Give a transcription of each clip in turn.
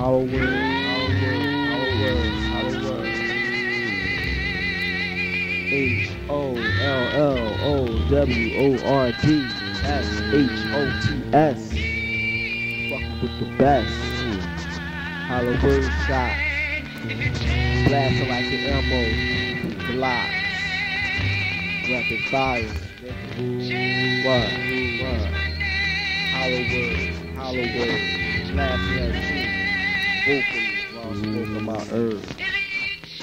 Our word, our words. H O L L O W O R D S H O T S. Fucking with the best. Hollow word shot. Blasting like the ammo. Blocks. Rapid fire. What? What? Hollow words. Hollow. Blasting that shit. Vocally while smoking my herb.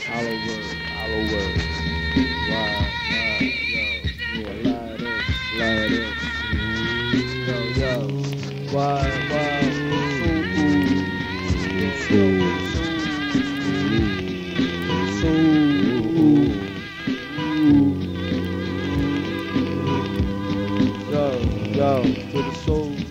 Hollow words. Hollow words. Why? Why? Yo. Yeah, lie this. Lie this. Yo, yo. Why? Why? So ooh. So, so, ooh. Yo, yo, to the soul.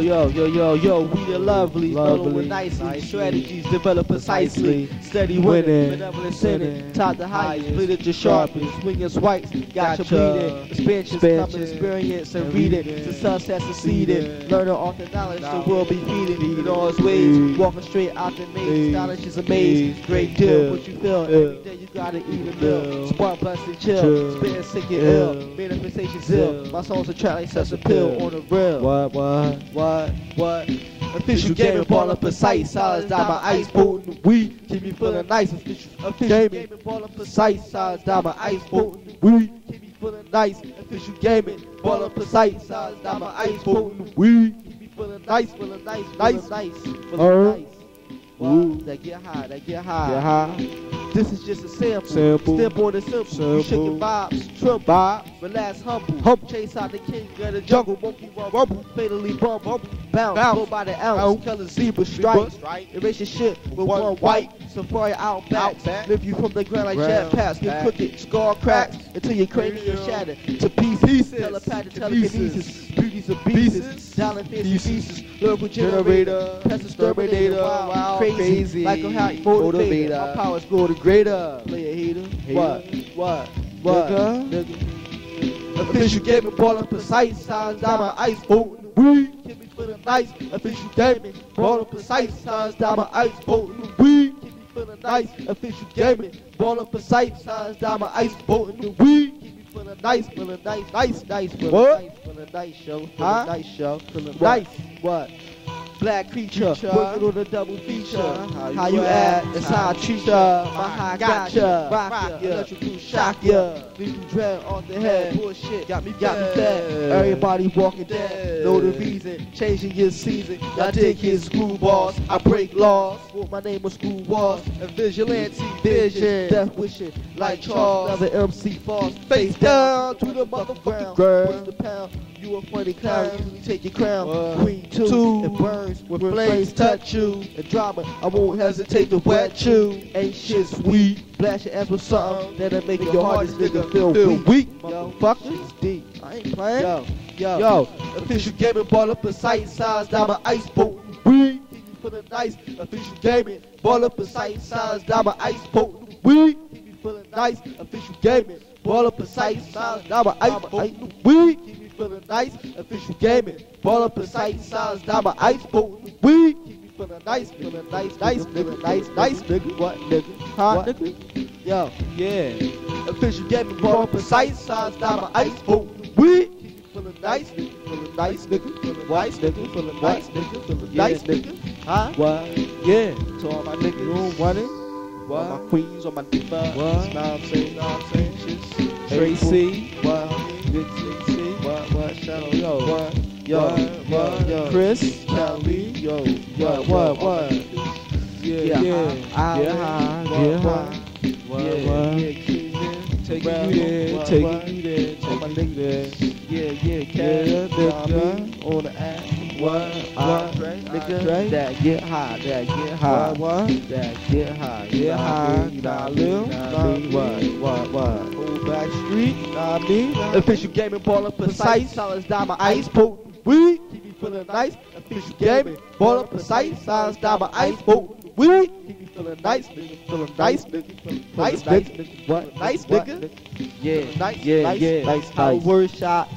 Yo, yo, yo, yo, yo, we the lovely, Lovely, following nicely, nicely. strategies develop precisely, steady winning, benevolent sinning, top the highest, bleed at your sharpest, swing your swipes, got your Gotcha. bleeding, expansions, come experience and read it, it. success has succeeded, learning off the knowledge, the world be feeding, in all its ways, walking straight out the maze, knowledge is a maze, Maze. great deal, what you feel, every day you gotta eat a meal, spark, blessed and chill, spitting sick and Ill. ill, manifestation ill, my song's a track like such a pill pill. on the real. What? What? What? What? Official gaming, ball up precise, solids down my ice, potent weed, keep me feeling nice. Official, official gaming, ball up precise, solids down my ice, potent weed, keep me feeling nice. Official gaming, ball up precise, solids down my ice, potent weed, keep me feeling nice, feeling nice, nice, nice, feeling Uh. nice. Ooh. That get high, that get high. Get high. This is just a sample. Sample. Step on the simple. Shake your vibes, tremble. Vibe. Relax, humble. Humble. Chase out the king of the jungle. Monkey run, rumble. Fatally bumble. Bounce. Bounce. Go by the ounce. Ounce. Color zebra stripe. Stripe. Erase your shit with One one white. Safari out back. Lift you from the ground like Ground. jetpacks. Get crooked, scar cracks until your cranium Cranium. shatter to pieces. Telepathic telekinesis. Beauties of pieces. Pieces. Dialing fancy Pieces. Lyrical generator. Generator. Pest exterminator. Exterminator. Wild, Wild, crazy. crazy. Like a hot motivator. Motivator. My powers grow to greater. Play a hater. Hater. What? What? What? Nigga. Nigga. Official gaming, ball up precise, signs down my ice, boat in the weed, keep me feeling nice. Official gaming, ball up precise, signs down my ice, boat in the weed, keep me feeling nice. Official gaming, ball up precise, signs down my ice, boat in the weed, me feeling nice, feeling nice, nice, nice, feeling What? nice, feeling nice, show, Huh? nice, show, feeling What? nice. What? Black creature, Creature. working on a double feature. How How you you act, act, that's how I treat ya. My high Gotcha. rock Rock ya, electrical shock ya. Leave you dread off the head. Bullshit, got me, got me fed. Everybody walking dead. Know the reason, changing your season. Y'all dig his screwballs. I break laws. What my name was school walls. A vigilante vision, death wishing like Charles. Another MC falls face down to the motherfucking ground. What's the pound? You a funny clown. Usually take your crown. Queen two, Two. it burns when flames touch you. And drama, I won't hesitate to wet you. Ain't shit sweet. Blast your ass with something that'll make your hardest nigga feel weak. weak. Motherfuckers, deep. I ain't playing. Yo. Yo, Yo. official gaming ball up a sight size down my ice boat. We keep you feeling nice. Official gaming ball up a sight size down my ice boat. We keep you feeling nice. Official gaming ball up a sight size down my ice boat. We you feeling nice. Official gaming ball up a sight size down my ice boat. We keep you feeling nice, feeling nice, nice, feeling nice, nice, nigga. What, nigga? Huh, What? nigga? Yo. Yeah. Official gaming ball up precise size down my ice boat. We keep you feeling nice, nigga, feeling nice, nigga, feeling nice, nigga, feeling nice, nigga, feeling nice, nigga. Huh? What? Yeah. To all my You don't want it? all What? my queens, all my divas. What? Know what I'm saying? Know what I'm saying? Shit's Tracy. What? Big Yo. Yo, What? yo, What? yo. Chris. Kelly, yo, What? What? What? Yeah. Yeah, Yeah. Yeah. Yeah. Yeah, What? yeah, Keegan. Taking Brown, you there. what? you there. My Taking you there. What? Andre, Andre. nigga, that get high, that get high, What? What? that get high, Get high, what I mean, nah, nah, Lil, nah, nah, me, what, what, what, Old back street. nah, me, official gaming ball up precise, solids down my ice, potent we keep me feeling nice, official gaming ball up precise, solids my ice, potent we keep me feeling nice, nigga, feeling nice, nigga, nice, nigga, what, nice, nigga, yeah, nice, Yeah, nice, yeah, nice, how nice. word shots.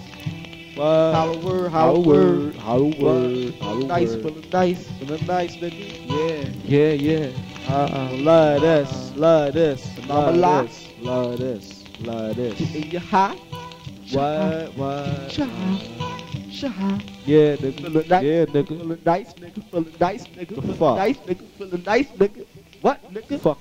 What? Hollow word, Hollow hollow word, word. hollow What? word, Nice, word. feeling nice. Feeling nice, nigga. Yeah, yeah, yeah. Uh-uh. Love this, love this, love this, love this, love this. Getting you high. What, what? Shy. Shy. Yeah, nigga. Feeling nice. Yeah, nigga. Feeling nice, nigga. Feeling nice, nigga. The Feeling nice, nigga. Feeling nice, nigga. What, nigga? Fuck.